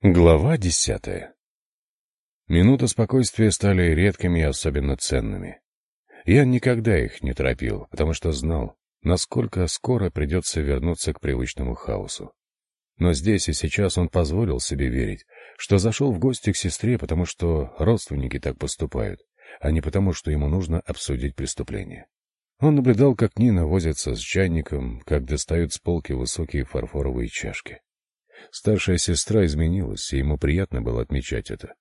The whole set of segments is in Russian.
Глава десятая Минуты спокойствия стали редкими и особенно ценными. Я никогда их не торопил, потому что знал, насколько скоро придется вернуться к привычному хаосу. Но здесь и сейчас он позволил себе верить, что зашел в гости к сестре, потому что родственники так поступают, а не потому, что ему нужно обсудить преступление. Он наблюдал, как Нина возится с чайником, как достают с полки высокие фарфоровые чашки. Старшая сестра изменилась, и ему приятно было отмечать это.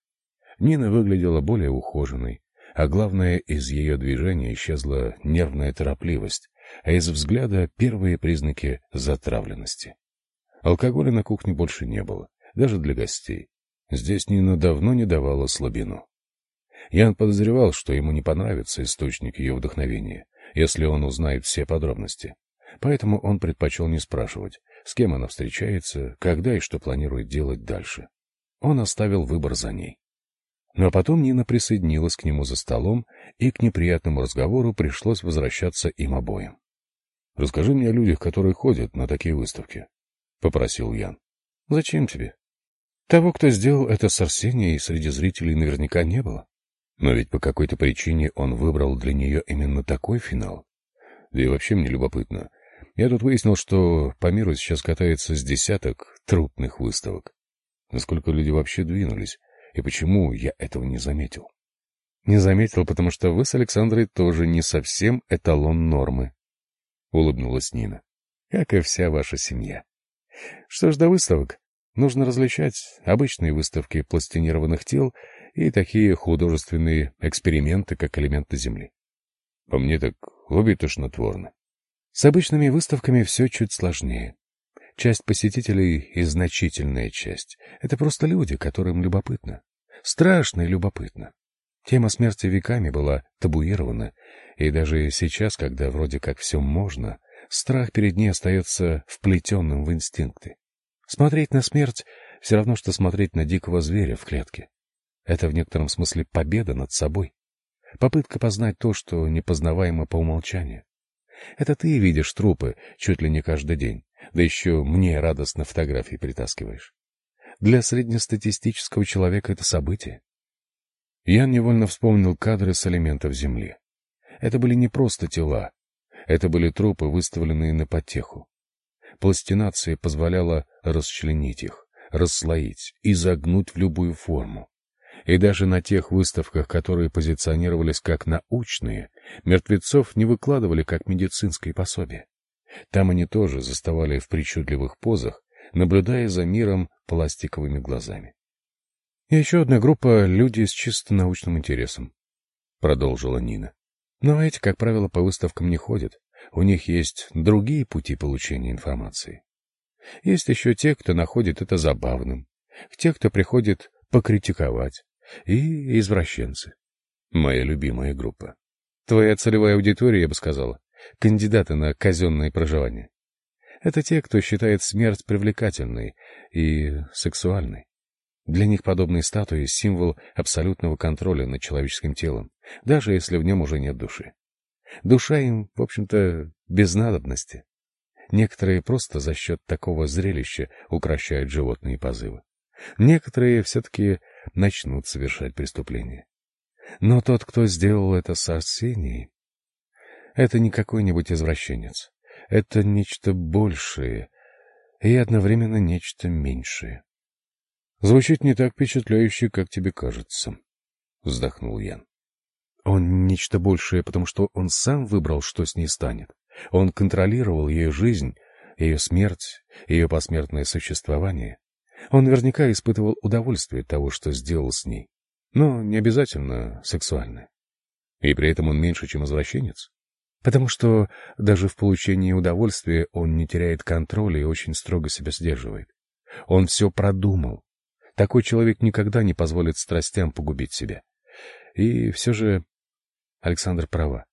Нина выглядела более ухоженной, а главное, из ее движения исчезла нервная торопливость, а из взгляда первые признаки затравленности. Алкоголя на кухне больше не было, даже для гостей. Здесь Нина давно не давала слабину. Ян подозревал, что ему не понравится источник ее вдохновения, если он узнает все подробности. Поэтому он предпочел не спрашивать, с кем она встречается, когда и что планирует делать дальше. Он оставил выбор за ней. Но потом Нина присоединилась к нему за столом, и к неприятному разговору пришлось возвращаться им обоим. — Расскажи мне о людях, которые ходят на такие выставки, — попросил Ян. — Зачем тебе? Того, кто сделал это с Арсенией, среди зрителей наверняка не было. Но ведь по какой-то причине он выбрал для нее именно такой финал. Да и вообще мне любопытно, я тут выяснил, что по миру сейчас катается с десяток трупных выставок. Насколько люди вообще двинулись, и почему я этого не заметил? Не заметил, потому что вы с Александрой тоже не совсем эталон нормы. Улыбнулась Нина. Как и вся ваша семья. Что ж до выставок, нужно различать обычные выставки пластинированных тел и такие художественные эксперименты, как элементы Земли. По мне так обе тошнотворны. С обычными выставками все чуть сложнее. Часть посетителей и значительная часть — это просто люди, которым любопытно. Страшно и любопытно. Тема смерти веками была табуирована, и даже сейчас, когда вроде как все можно, страх перед ней остается вплетенным в инстинкты. Смотреть на смерть — все равно, что смотреть на дикого зверя в клетке. Это в некотором смысле победа над собой. Попытка познать то, что непознаваемо по умолчанию. Это ты видишь трупы чуть ли не каждый день, да еще мне радостно фотографии притаскиваешь. Для среднестатистического человека это событие. Я невольно вспомнил кадры с элементов Земли. Это были не просто тела, это были трупы, выставленные на потеху. Пластинация позволяла расчленить их, расслоить и загнуть в любую форму. И даже на тех выставках, которые позиционировались как научные, мертвецов не выкладывали как медицинское пособие. Там они тоже заставали в причудливых позах, наблюдая за миром пластиковыми глазами. — И еще одна группа — люди с чисто научным интересом, — продолжила Нина. Но эти, как правило, по выставкам не ходят. У них есть другие пути получения информации. Есть еще те, кто находит это забавным, те, кто приходит покритиковать, и извращенцы. Моя любимая группа. Твоя целевая аудитория, я бы сказала, кандидаты на казенное проживание. Это те, кто считает смерть привлекательной и сексуальной. Для них подобные статуи — символ абсолютного контроля над человеческим телом, даже если в нем уже нет души. Душа им, в общем-то, без надобности. Некоторые просто за счет такого зрелища укращают животные позывы. Некоторые все-таки начнут совершать преступления. Но тот, кто сделал это с Арсенией, это не какой-нибудь извращенец. Это нечто большее и одновременно нечто меньшее. Звучит не так впечатляюще, как тебе кажется, — вздохнул Ян. Он нечто большее, потому что он сам выбрал, что с ней станет. Он контролировал ее жизнь, ее смерть, ее посмертное существование. Он наверняка испытывал удовольствие от того, что сделал с ней, но не обязательно сексуальное. И при этом он меньше, чем извращенец. Потому что даже в получении удовольствия он не теряет контроля и очень строго себя сдерживает. Он все продумал. Такой человек никогда не позволит страстям погубить себя. И все же Александр права.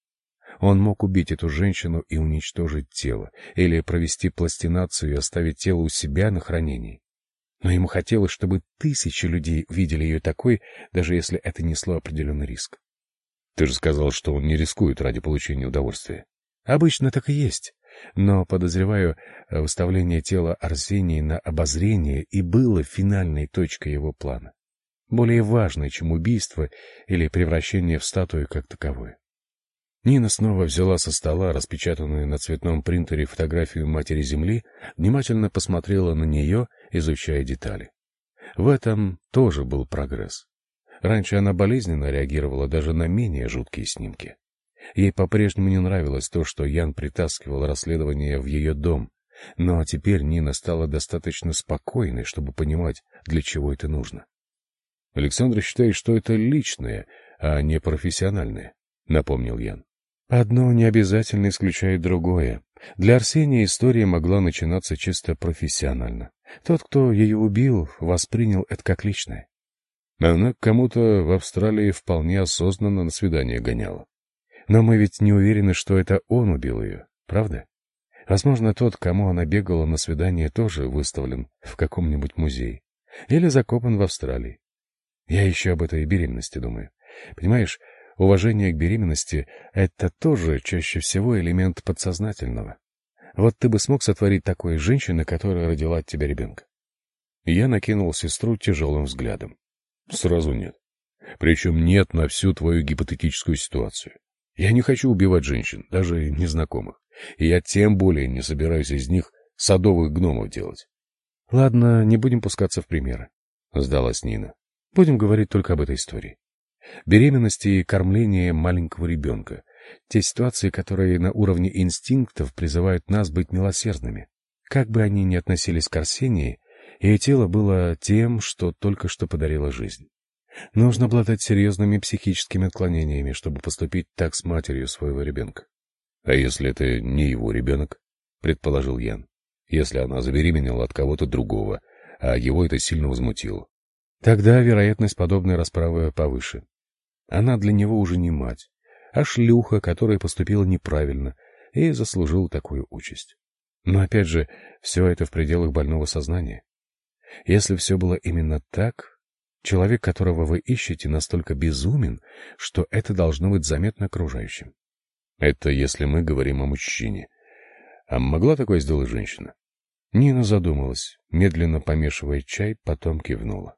Он мог убить эту женщину и уничтожить тело, или провести пластинацию и оставить тело у себя на хранении но ему хотелось, чтобы тысячи людей видели ее такой, даже если это несло определенный риск. Ты же сказал, что он не рискует ради получения удовольствия. Обычно так и есть. Но, подозреваю, выставление тела Арсении на обозрение и было финальной точкой его плана. Более важной, чем убийство или превращение в статую как таковое. Нина снова взяла со стола распечатанную на цветном принтере фотографию Матери Земли, внимательно посмотрела на нее, изучая детали. В этом тоже был прогресс. Раньше она болезненно реагировала даже на менее жуткие снимки. Ей по-прежнему не нравилось то, что Ян притаскивал расследование в ее дом, но теперь Нина стала достаточно спокойной, чтобы понимать, для чего это нужно. Александр считает, что это личное, а не профессиональное, напомнил Ян. Одно не обязательно исключает другое. Для Арсения история могла начинаться чисто профессионально. Тот, кто ее убил, воспринял это как личное. Она кому-то в Австралии вполне осознанно на свидание гоняла. Но мы ведь не уверены, что это он убил ее, правда? Возможно, тот, кому она бегала на свидание, тоже выставлен в каком-нибудь музее. Или закопан в Австралии. Я еще об этой беременности думаю. Понимаешь, Уважение к беременности — это тоже чаще всего элемент подсознательного. Вот ты бы смог сотворить такое женщина, которая родила от тебя ребенка? Я накинул сестру тяжелым взглядом. Сразу нет. Причем нет на всю твою гипотетическую ситуацию. Я не хочу убивать женщин, даже незнакомых. И я тем более не собираюсь из них садовых гномов делать. — Ладно, не будем пускаться в примеры, — сдалась Нина. — Будем говорить только об этой истории. Беременность и кормление маленького ребенка. Те ситуации, которые на уровне инстинктов призывают нас быть милосердными. Как бы они ни относились к Арсении, ее тело было тем, что только что подарило жизнь. Нужно обладать серьезными психическими отклонениями, чтобы поступить так с матерью своего ребенка. — А если это не его ребенок? — предположил Ян. — Если она забеременела от кого-то другого, а его это сильно возмутило. Тогда вероятность подобной расправы повыше. Она для него уже не мать, а шлюха, которая поступила неправильно и заслужила такую участь. Но опять же, все это в пределах больного сознания. Если все было именно так, человек, которого вы ищете, настолько безумен, что это должно быть заметно окружающим. Это если мы говорим о мужчине. А могла такое сделать женщина? Нина задумалась, медленно помешивая чай, потом кивнула.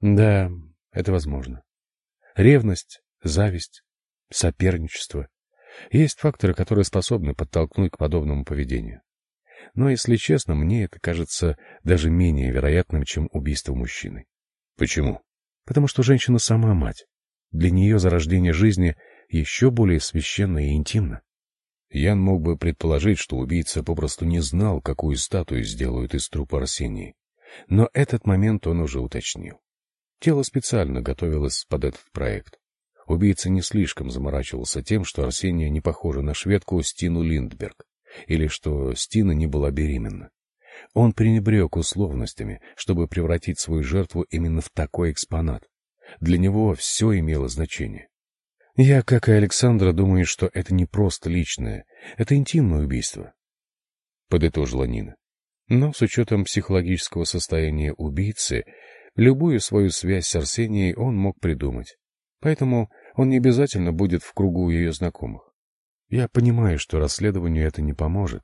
Да, это возможно. Ревность, зависть, соперничество. Есть факторы, которые способны подтолкнуть к подобному поведению. Но, если честно, мне это кажется даже менее вероятным, чем убийство мужчины. Почему? Потому что женщина сама мать. Для нее зарождение жизни еще более священно и интимно. Ян мог бы предположить, что убийца попросту не знал, какую статую сделают из трупа Арсении. Но этот момент он уже уточнил. Тело специально готовилось под этот проект. Убийца не слишком заморачивался тем, что Арсения не похожа на шведку Стину Линдберг, или что Стина не была беременна. Он пренебрег условностями, чтобы превратить свою жертву именно в такой экспонат. Для него все имело значение. Я, как и Александра, думаю, что это не просто личное, это интимное убийство. Подытожила Нина. Но с учетом психологического состояния убийцы, Любую свою связь с Арсенией он мог придумать. Поэтому он не обязательно будет в кругу ее знакомых. Я понимаю, что расследованию это не поможет.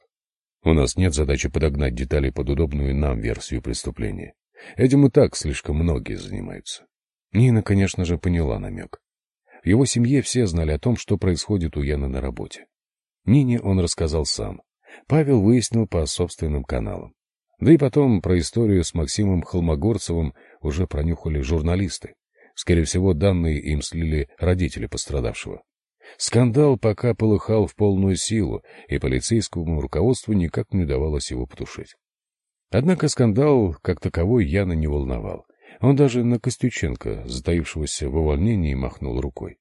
У нас нет задачи подогнать детали под удобную нам версию преступления. Этим и так слишком многие занимаются. Нина, конечно же, поняла намек. В его семье все знали о том, что происходит у Яны на работе. Нине он рассказал сам. Павел выяснил по собственным каналам. Да и потом про историю с Максимом Холмогорцевым уже пронюхали журналисты. Скорее всего, данные им слили родители пострадавшего. Скандал пока полыхал в полную силу, и полицейскому руководству никак не удавалось его потушить. Однако скандал, как таковой, Яна не волновал. Он даже на Костюченко, затаившегося в увольнении, махнул рукой.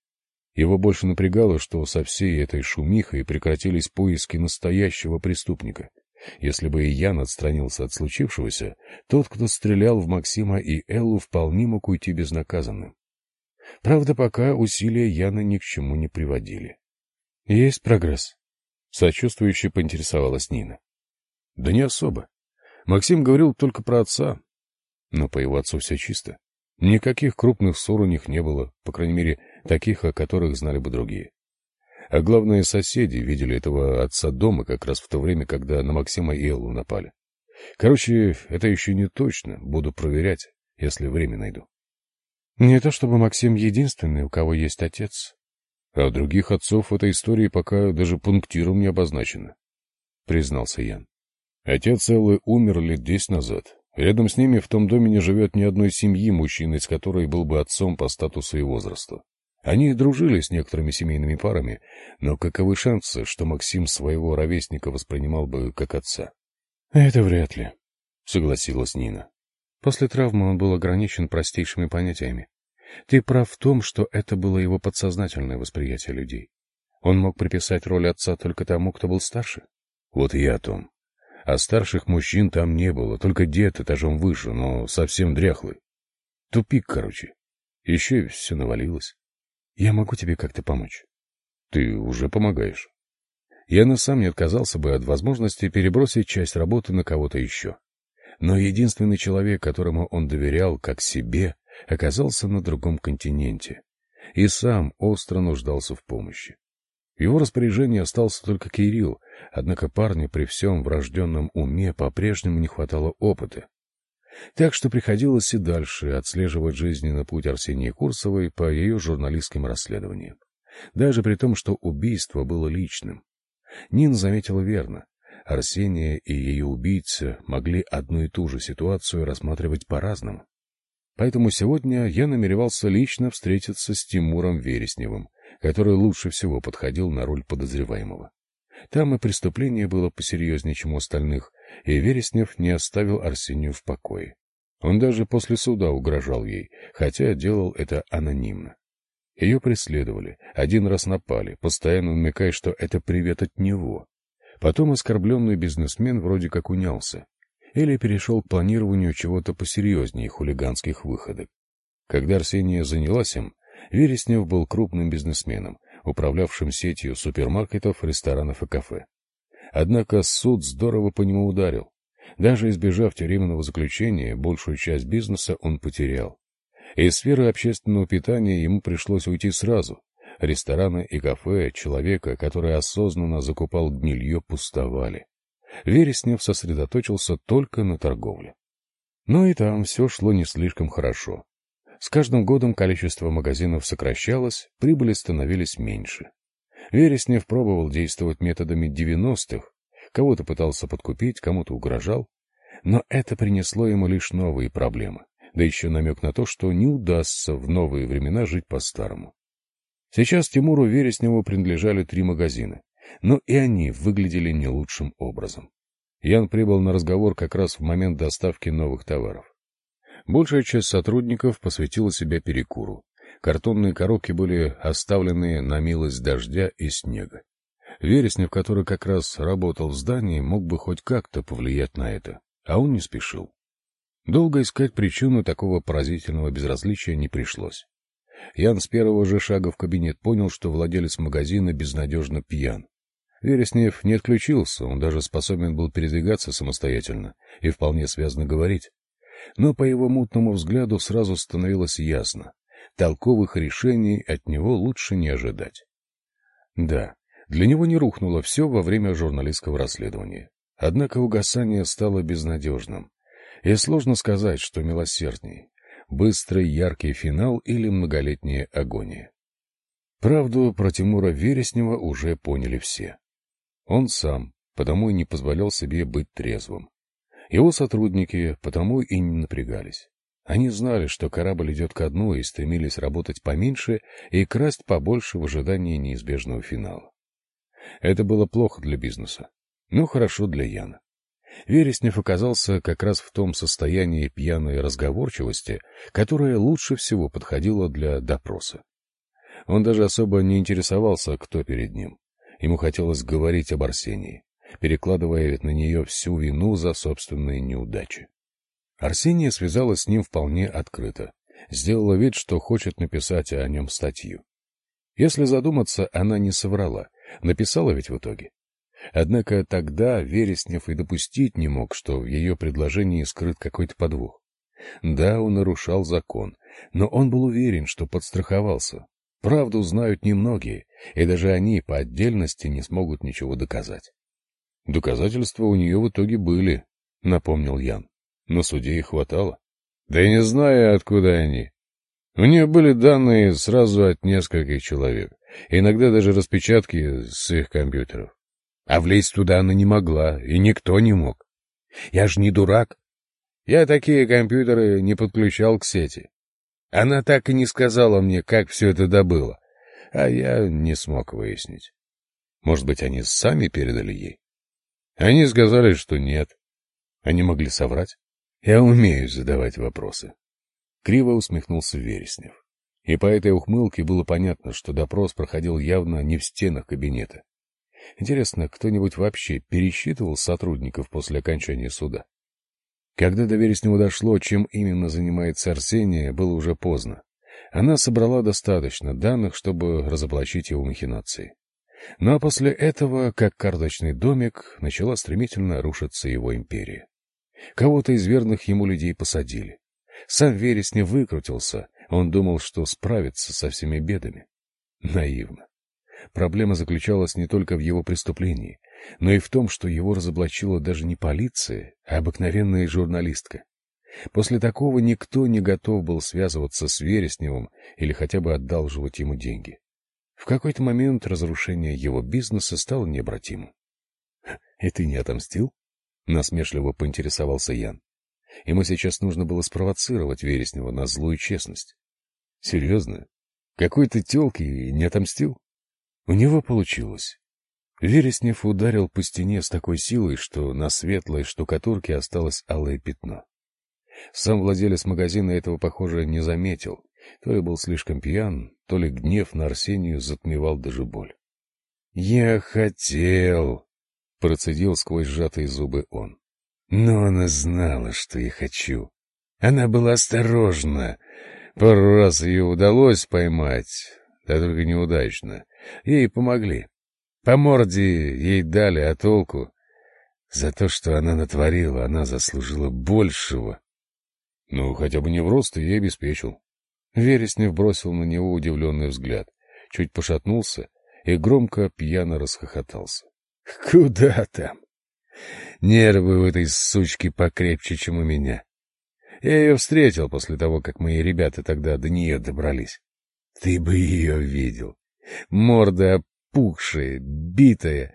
Его больше напрягало, что со всей этой шумихой прекратились поиски настоящего преступника — если бы и Ян отстранился от случившегося, тот, кто стрелял в Максима и Эллу, вполне мог уйти безнаказанным. Правда, пока усилия Яна ни к чему не приводили. — Есть прогресс? — сочувствующе поинтересовалась Нина. — Да не особо. Максим говорил только про отца. Но по его отцу все чисто. Никаких крупных ссор у них не было, по крайней мере, таких, о которых знали бы другие. А главное, соседи видели этого отца дома как раз в то время, когда на Максима и Эллу напали. Короче, это еще не точно, буду проверять, если время найду. Не то чтобы Максим единственный, у кого есть отец. А других отцов в этой истории пока даже пунктиром не обозначено, признался Ян. Отец Эллы умер лет десять назад. Рядом с ними в том доме не живет ни одной семьи, мужчины из которой был бы отцом по статусу и возрасту. Они дружили с некоторыми семейными парами, но каковы шансы, что Максим своего ровесника воспринимал бы как отца? — Это вряд ли, — согласилась Нина. После травмы он был ограничен простейшими понятиями. Ты прав в том, что это было его подсознательное восприятие людей. Он мог приписать роль отца только тому, кто был старше. Вот и я о том. А старших мужчин там не было, только дед этажом выше, но совсем дряхлый. Тупик, короче. Еще и все навалилось. Я могу тебе как-то помочь? Ты уже помогаешь. Я на сам не отказался бы от возможности перебросить часть работы на кого-то еще. Но единственный человек, которому он доверял как себе, оказался на другом континенте и сам остро нуждался в помощи. В его распоряжении остался только Кирилл, однако парню при всем врожденном уме по-прежнему не хватало опыта. Так что приходилось и дальше отслеживать жизненный путь Арсении Курсовой по ее журналистским расследованиям. Даже при том, что убийство было личным. Нин заметила верно. Арсения и ее убийца могли одну и ту же ситуацию рассматривать по-разному. Поэтому сегодня я намеревался лично встретиться с Тимуром Вересневым, который лучше всего подходил на роль подозреваемого. Там и преступление было посерьезнее, чем у остальных, и Вереснев не оставил Арсению в покое. Он даже после суда угрожал ей, хотя делал это анонимно. Ее преследовали, один раз напали, постоянно намекая, что это привет от него. Потом оскорбленный бизнесмен вроде как унялся. Или перешел к планированию чего-то посерьезнее хулиганских выходок. Когда Арсения занялась им, Вереснев был крупным бизнесменом, управлявшим сетью супермаркетов, ресторанов и кафе. Однако суд здорово по нему ударил. Даже избежав тюремного заключения, большую часть бизнеса он потерял. Из сферы общественного питания ему пришлось уйти сразу. Рестораны и кафе человека, который осознанно закупал гнилье, пустовали. Вереснев сосредоточился только на торговле. Но и там все шло не слишком хорошо. С каждым годом количество магазинов сокращалось, прибыли становились меньше. Вереснев пробовал действовать методами девяностых, кого-то пытался подкупить, кому-то угрожал, но это принесло ему лишь новые проблемы, да еще намек на то, что не удастся в новые времена жить по-старому. Сейчас Тимуру Вересневу принадлежали три магазина, но и они выглядели не лучшим образом. Ян прибыл на разговор как раз в момент доставки новых товаров. Большая часть сотрудников посвятила себя перекуру. Картонные коробки были оставлены на милость дождя и снега. Вереснев, который как раз работал в здании, мог бы хоть как-то повлиять на это, а он не спешил. Долго искать причину такого поразительного безразличия не пришлось. Ян с первого же шага в кабинет понял, что владелец магазина безнадежно пьян. Вереснев не отключился, он даже способен был передвигаться самостоятельно и вполне связно говорить. Но по его мутному взгляду сразу становилось ясно. Толковых решений от него лучше не ожидать. Да, для него не рухнуло все во время журналистского расследования. Однако угасание стало безнадежным. И сложно сказать, что милосердней — быстрый яркий финал или многолетняя агония. Правду про Тимура Вереснева уже поняли все. Он сам, потому и не позволял себе быть трезвым. Его сотрудники потому и не напрягались. Они знали, что корабль идет ко дну и стремились работать поменьше и красть побольше в ожидании неизбежного финала. Это было плохо для бизнеса, но хорошо для Яна. Вереснев оказался как раз в том состоянии пьяной разговорчивости, которое лучше всего подходило для допроса. Он даже особо не интересовался, кто перед ним. Ему хотелось говорить об Арсении перекладывая на нее всю вину за собственные неудачи. Арсения связалась с ним вполне открыто, сделала вид, что хочет написать о нем статью. Если задуматься, она не соврала, написала ведь в итоге. Однако тогда Вереснев и допустить не мог, что в ее предложении скрыт какой-то подвох. Да, он нарушал закон, но он был уверен, что подстраховался. Правду знают немногие, и даже они по отдельности не смогут ничего доказать. Доказательства у нее в итоге были, напомнил Ян. На суде их хватало. Да и не знаю, откуда они. У нее были данные сразу от нескольких человек, иногда даже распечатки с их компьютеров. А влезть туда она не могла, и никто не мог. Я же не дурак. Я такие компьютеры не подключал к сети. Она так и не сказала мне, как все это добыло, а я не смог выяснить. Может быть, они сами передали ей? Они сказали, что нет. Они могли соврать? Я умею задавать вопросы. Криво усмехнулся Вереснев. И по этой ухмылке было понятно, что допрос проходил явно не в стенах кабинета. Интересно, кто-нибудь вообще пересчитывал сотрудников после окончания суда? Когда до Вереснева дошло, чем именно занимается Арсения, было уже поздно. Она собрала достаточно данных, чтобы разоблачить его махинации. Ну а после этого, как карточный домик, начала стремительно рушиться его империя. Кого-то из верных ему людей посадили. Сам Вереснев выкрутился, он думал, что справится со всеми бедами. Наивно. Проблема заключалась не только в его преступлении, но и в том, что его разоблачила даже не полиция, а обыкновенная журналистка. После такого никто не готов был связываться с Вересневым или хотя бы одалживать ему деньги. В какой-то момент разрушение его бизнеса стало необратимым. — И ты не отомстил? — насмешливо поинтересовался Ян. Ему сейчас нужно было спровоцировать Вереснева на злую честность. — Серьезно? Какой-то тёлки не отомстил? У него получилось. Вереснев ударил по стене с такой силой, что на светлой штукатурке осталось алое пятно. Сам владелец магазина этого, похоже, не заметил. То ли был слишком пьян, то ли гнев на Арсению затмевал даже боль. — Я хотел, — процедил сквозь сжатые зубы он. Но она знала, что я хочу. Она была осторожна. Пару раз ее удалось поймать, да только неудачно. Ей помогли. По морде ей дали, а толку? За то, что она натворила, она заслужила большего. Ну, хотя бы не в рост я обеспечил. Вереснев бросил на него удивленный взгляд, чуть пошатнулся и громко пьяно расхохотался. — Куда там? Нервы у этой сучки покрепче, чем у меня. Я ее встретил после того, как мои ребята тогда до нее добрались. Ты бы ее видел. Морда опухшая, битая,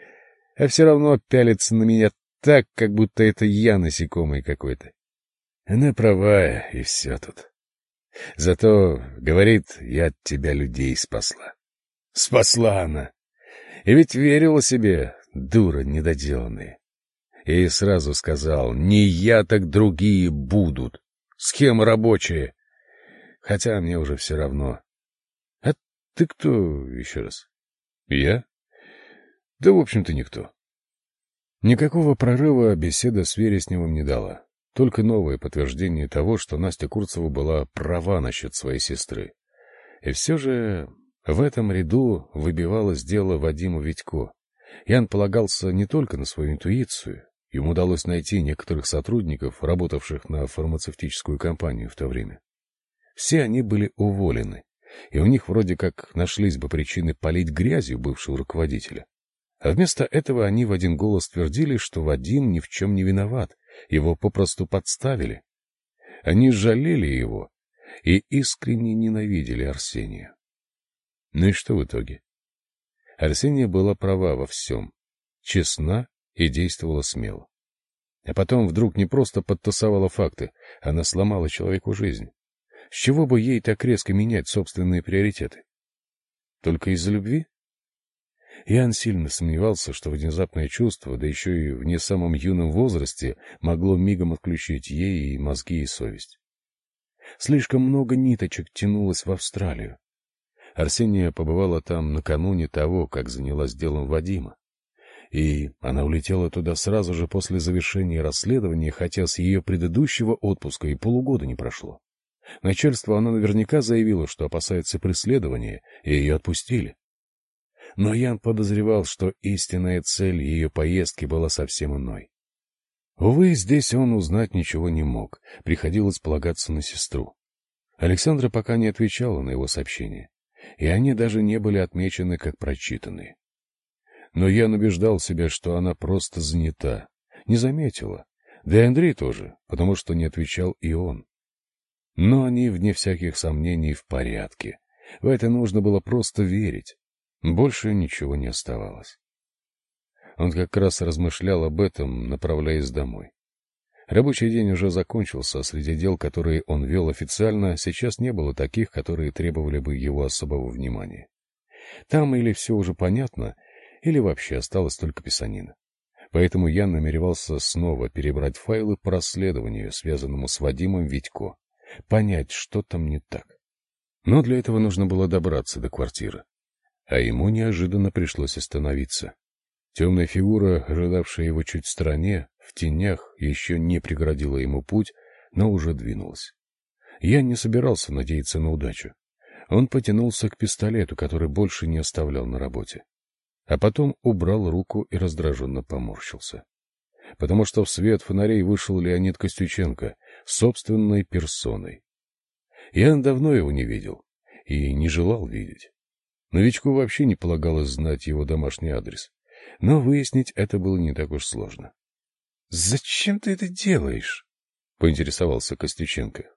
а все равно пялится на меня так, как будто это я насекомый какой-то. Она права, и все тут. Зато, говорит, я от тебя людей спасла. Спасла она. И ведь верила себе, дура недоделанная. И сразу сказал, не я, так другие будут. Схема рабочая. Хотя мне уже все равно. А ты кто еще раз? Я? Да, в общем-то, никто. Никакого прорыва беседа с Вересневым не дала. Только новое подтверждение того, что Настя Курцева была права насчет своей сестры. И все же в этом ряду выбивалось дело Вадиму Витько. Ян полагался не только на свою интуицию, Ему удалось найти некоторых сотрудников, работавших на фармацевтическую компанию в то время. Все они были уволены, и у них вроде как нашлись бы причины полить грязью бывшего руководителя. А вместо этого они в один голос твердили, что Вадим ни в чем не виноват, его попросту подставили. Они жалели его и искренне ненавидели Арсения. Ну и что в итоге? Арсения была права во всем, честна и действовала смело. А потом вдруг не просто подтасовала факты, она сломала человеку жизнь. С чего бы ей так резко менять собственные приоритеты? Только из-за любви? Иоанн сильно сомневался, что внезапное чувство, да еще и в не самом юном возрасте, могло мигом отключить ей и мозги, и совесть. Слишком много ниточек тянулось в Австралию. Арсения побывала там накануне того, как занялась делом Вадима. И она улетела туда сразу же после завершения расследования, хотя с ее предыдущего отпуска и полугода не прошло. Начальство она наверняка заявило, что опасается преследования, и ее отпустили. Но Ян подозревал, что истинная цель ее поездки была совсем иной. Увы, здесь он узнать ничего не мог, приходилось полагаться на сестру. Александра пока не отвечала на его сообщение. и они даже не были отмечены как прочитанные. Но я убеждал себя, что она просто занята, не заметила, да и Андрей тоже, потому что не отвечал и он. Но они, вне всяких сомнений, в порядке. В это нужно было просто верить. Больше ничего не оставалось. Он как раз размышлял об этом, направляясь домой. Рабочий день уже закончился, а среди дел, которые он вел официально, сейчас не было таких, которые требовали бы его особого внимания. Там или все уже понятно, или вообще осталось только писанина. Поэтому я намеревался снова перебрать файлы по расследованию, связанному с Вадимом Витько, понять, что там не так. Но для этого нужно было добраться до квартиры. А ему неожиданно пришлось остановиться. Темная фигура, ожидавшая его чуть в стороне, в тенях, еще не преградила ему путь, но уже двинулась. Я не собирался надеяться на удачу. Он потянулся к пистолету, который больше не оставлял на работе. А потом убрал руку и раздраженно поморщился. Потому что в свет фонарей вышел Леонид Костюченко собственной персоной. Я давно его не видел и не желал видеть. Новичку вообще не полагалось знать его домашний адрес, но выяснить это было не так уж сложно. — Зачем ты это делаешь? — поинтересовался Костюченко.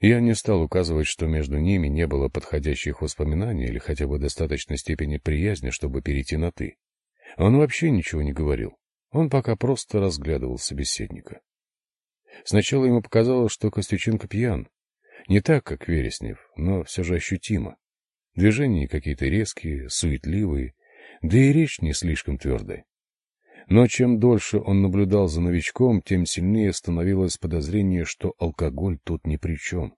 Я не стал указывать, что между ними не было подходящих воспоминаний или хотя бы достаточной степени приязни, чтобы перейти на «ты». Он вообще ничего не говорил. Он пока просто разглядывал собеседника. Сначала ему показалось, что Костюченко пьян. Не так, как Вереснев, но все же ощутимо. Движения какие-то резкие, суетливые, да и речь не слишком твердая. Но чем дольше он наблюдал за новичком, тем сильнее становилось подозрение, что алкоголь тут ни при чем.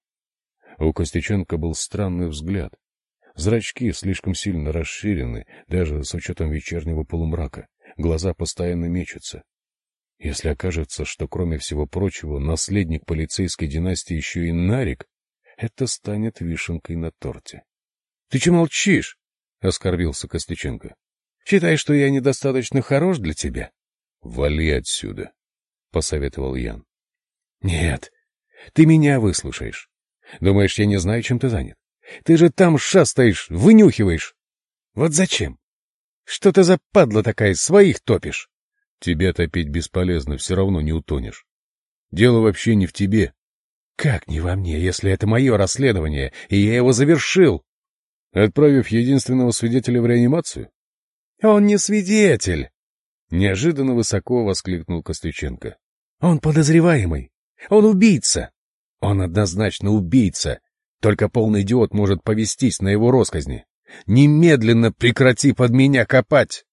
У Костюченко был странный взгляд. Зрачки слишком сильно расширены, даже с учетом вечернего полумрака. Глаза постоянно мечутся. Если окажется, что, кроме всего прочего, наследник полицейской династии еще и Нарик, это станет вишенкой на торте. — Ты че молчишь? — оскорбился Костюченко. — Считаешь, что я недостаточно хорош для тебя? — Вали отсюда, — посоветовал Ян. — Нет, ты меня выслушаешь. Думаешь, я не знаю, чем ты занят? Ты же там шастаешь, вынюхиваешь. Вот зачем? Что ты за падла такая, своих топишь? Тебя топить бесполезно, все равно не утонешь. Дело вообще не в тебе. Как не во мне, если это мое расследование, и я его завершил? Отправив единственного свидетеля в реанимацию? Он не свидетель! Неожиданно высоко воскликнул Костюченко. Он подозреваемый. Он убийца. Он однозначно убийца. Только полный идиот может повестись на его росказни. Немедленно прекрати под меня копать!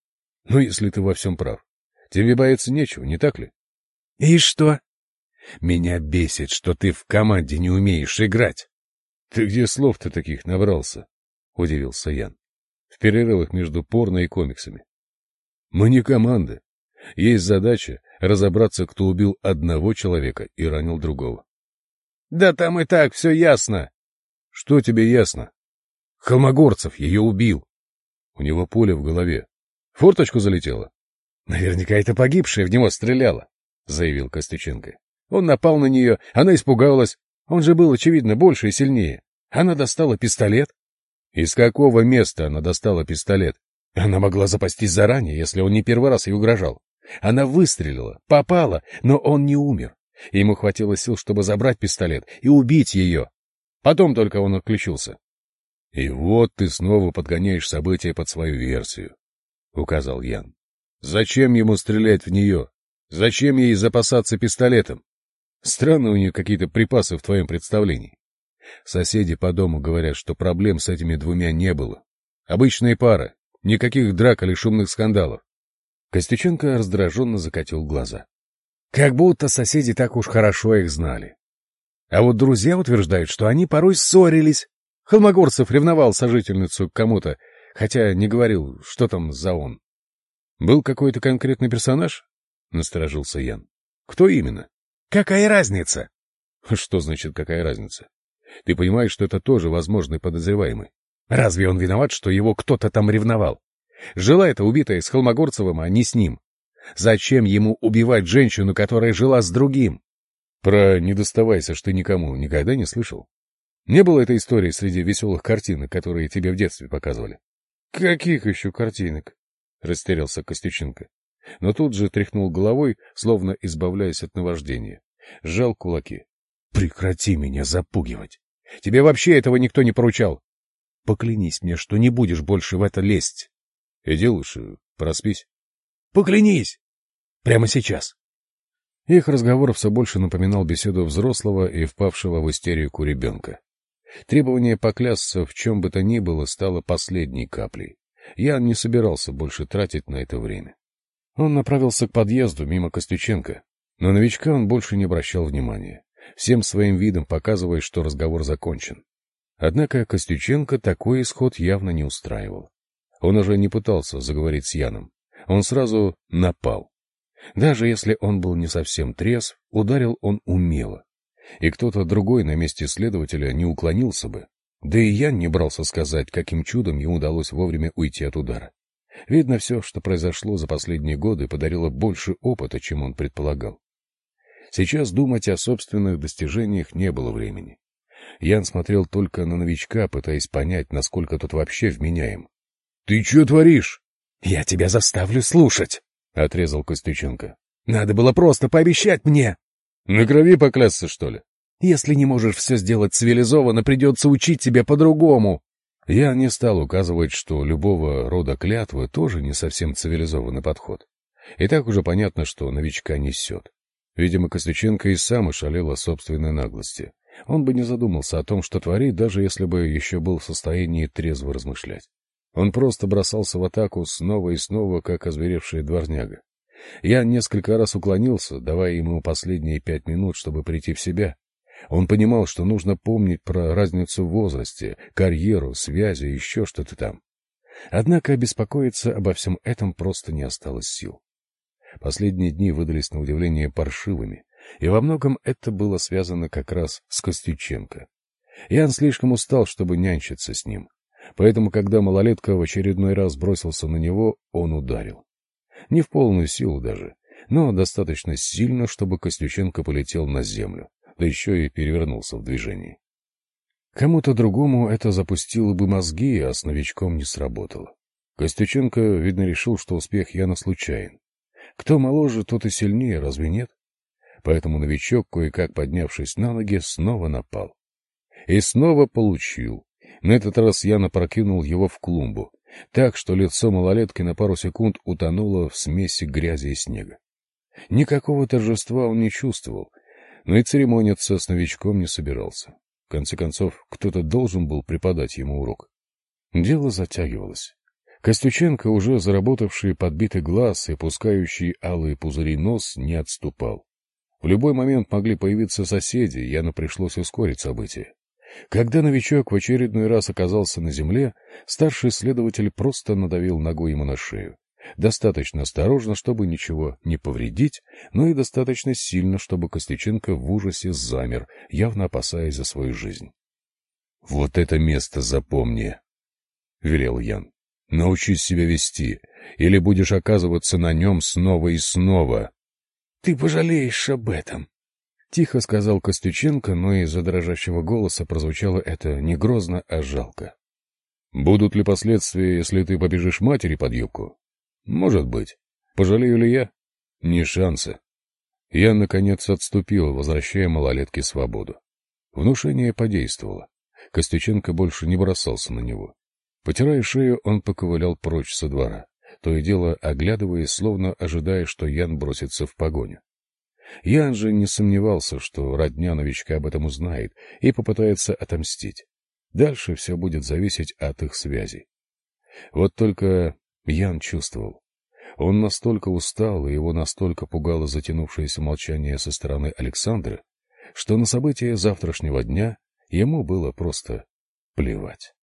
Ну, если ты во всем прав. Тебе бояться нечего, не так ли? — И что? — Меня бесит, что ты в команде не умеешь играть. — Ты где слов-то таких набрался? — удивился Ян. — В перерывах между порно и комиксами. — Мы не команда. Есть задача разобраться, кто убил одного человека и ранил другого. — Да там и так все ясно. — Что тебе ясно? — Холмогорцев ее убил. У него пуля в голове. Форточку залетела. — Наверняка это погибшая в него стреляла, — заявил Костюченко. Он напал на нее, она испугалась. Он же был, очевидно, больше и сильнее. Она достала пистолет. Из какого места она достала пистолет? Она могла запастись заранее, если он не первый раз ей угрожал. Она выстрелила, попала, но он не умер. Ему хватило сил, чтобы забрать пистолет и убить ее. Потом только он отключился. — И вот ты снова подгоняешь события под свою версию, — указал Ян. Зачем ему стрелять в нее? Зачем ей запасаться пистолетом? Странно у нее какие-то припасы в твоем представлении. Соседи по дому говорят, что проблем с этими двумя не было. Обычная пара, никаких драк или шумных скандалов. Костюченко раздраженно закатил глаза. Как будто соседи так уж хорошо их знали. А вот друзья утверждают, что они порой ссорились. Холмогорцев ревновал сожительницу к кому-то, хотя не говорил, что там за он. «Был какой-то конкретный персонаж?» — насторожился Ян. «Кто именно?» «Какая разница?» «Что значит «какая разница»? Ты понимаешь, что это тоже возможный подозреваемый. Разве он виноват, что его кто-то там ревновал? Жила эта убитая с Холмогорцевым, а не с ним. Зачем ему убивать женщину, которая жила с другим? Про «не доставайся, что никому» никогда не слышал? Не было этой истории среди веселых картинок, которые тебе в детстве показывали? — Каких еще картинок? — растерялся Костюченко. Но тут же тряхнул головой, словно избавляясь от наваждения. Сжал кулаки. — Прекрати меня запугивать. Тебе вообще этого никто не поручал. Поклянись мне, что не будешь больше в это лезть. — Иди лучше, проспись. — Поклянись! Прямо сейчас. Их разговор все больше напоминал беседу взрослого и впавшего в истерику ребенка. Требование поклясться в чем бы то ни было стало последней каплей. Я не собирался больше тратить на это время. Он направился к подъезду мимо Костюченко, но новичка он больше не обращал внимания, всем своим видом показывая, что разговор закончен. Однако Костюченко такой исход явно не устраивал. Он уже не пытался заговорить с Яном. Он сразу напал. Даже если он был не совсем трезв, ударил он умело. И кто-то другой на месте следователя не уклонился бы. Да и Ян не брался сказать, каким чудом ему удалось вовремя уйти от удара. Видно, все, что произошло за последние годы, подарило больше опыта, чем он предполагал. Сейчас думать о собственных достижениях не было времени. Ян смотрел только на новичка, пытаясь понять, насколько тот вообще вменяем. — Ты что творишь? — Я тебя заставлю слушать, — отрезал Костюченко. — Надо было просто пообещать мне. — На крови поклясться, что ли? — Если не можешь все сделать цивилизованно, придется учить тебя по-другому. Я не стал указывать, что любого рода клятвы тоже не совсем цивилизованный подход. И так уже понятно, что новичка несет. Видимо, Костюченко и сам ошалел о собственной наглости. Он бы не задумался о том, что творит, даже если бы еще был в состоянии трезво размышлять. Он просто бросался в атаку снова и снова, как озверевший дворняга. Я несколько раз уклонился, давая ему последние пять минут, чтобы прийти в себя. Он понимал, что нужно помнить про разницу в возрасте, карьеру, связи, еще что-то там. Однако беспокоиться обо всем этом просто не осталось сил. Последние дни выдались на удивление паршивыми, и во многом это было связано как раз с Костюченко. Ян слишком устал, чтобы нянчиться с ним, поэтому, когда малолетка в очередной раз бросился на него, он ударил. Не в полную силу даже, но достаточно сильно, чтобы Костюченко полетел на землю, да еще и перевернулся в движении. Кому-то другому это запустило бы мозги, а с новичком не сработало. Костюченко, видно, решил, что успех Яна случайен. Кто моложе, тот и сильнее, разве нет? Поэтому новичок, кое-как поднявшись на ноги, снова напал. И снова получил. На этот раз я напрокинул его в клумбу, так что лицо малолетки на пару секунд утонуло в смеси грязи и снега. Никакого торжества он не чувствовал, но и церемониться с новичком не собирался. В конце концов, кто-то должен был преподать ему урок. Дело затягивалось. Костюченко, уже заработавший подбитый глаз и пускающий алые пузыри нос, не отступал. В любой момент могли появиться соседи, Яну пришлось ускорить события. Когда новичок в очередной раз оказался на земле, старший следователь просто надавил ногой ему на шею. Достаточно осторожно, чтобы ничего не повредить, но и достаточно сильно, чтобы Костюченко в ужасе замер, явно опасаясь за свою жизнь. — Вот это место запомни, — велел Ян. — Научись себя вести, или будешь оказываться на нем снова и снова. — Ты пожалеешь об этом, — тихо сказал Костюченко, но из-за дрожащего голоса прозвучало это не грозно, а жалко. — Будут ли последствия, если ты побежишь матери под юбку? — Может быть. Пожалею ли я? Ни шанса. Я, наконец, отступил, возвращая малолетке свободу. Внушение подействовало. Костюченко больше не бросался на него. Потирая шею, он поковылял прочь со двора, то и дело оглядываясь, словно ожидая, что Ян бросится в погоню. Ян же не сомневался, что родня новичка об этом узнает и попытается отомстить. Дальше все будет зависеть от их связей. Вот только Ян чувствовал. Он настолько устал, и его настолько пугало затянувшееся молчание со стороны Александра, что на события завтрашнего дня ему было просто плевать.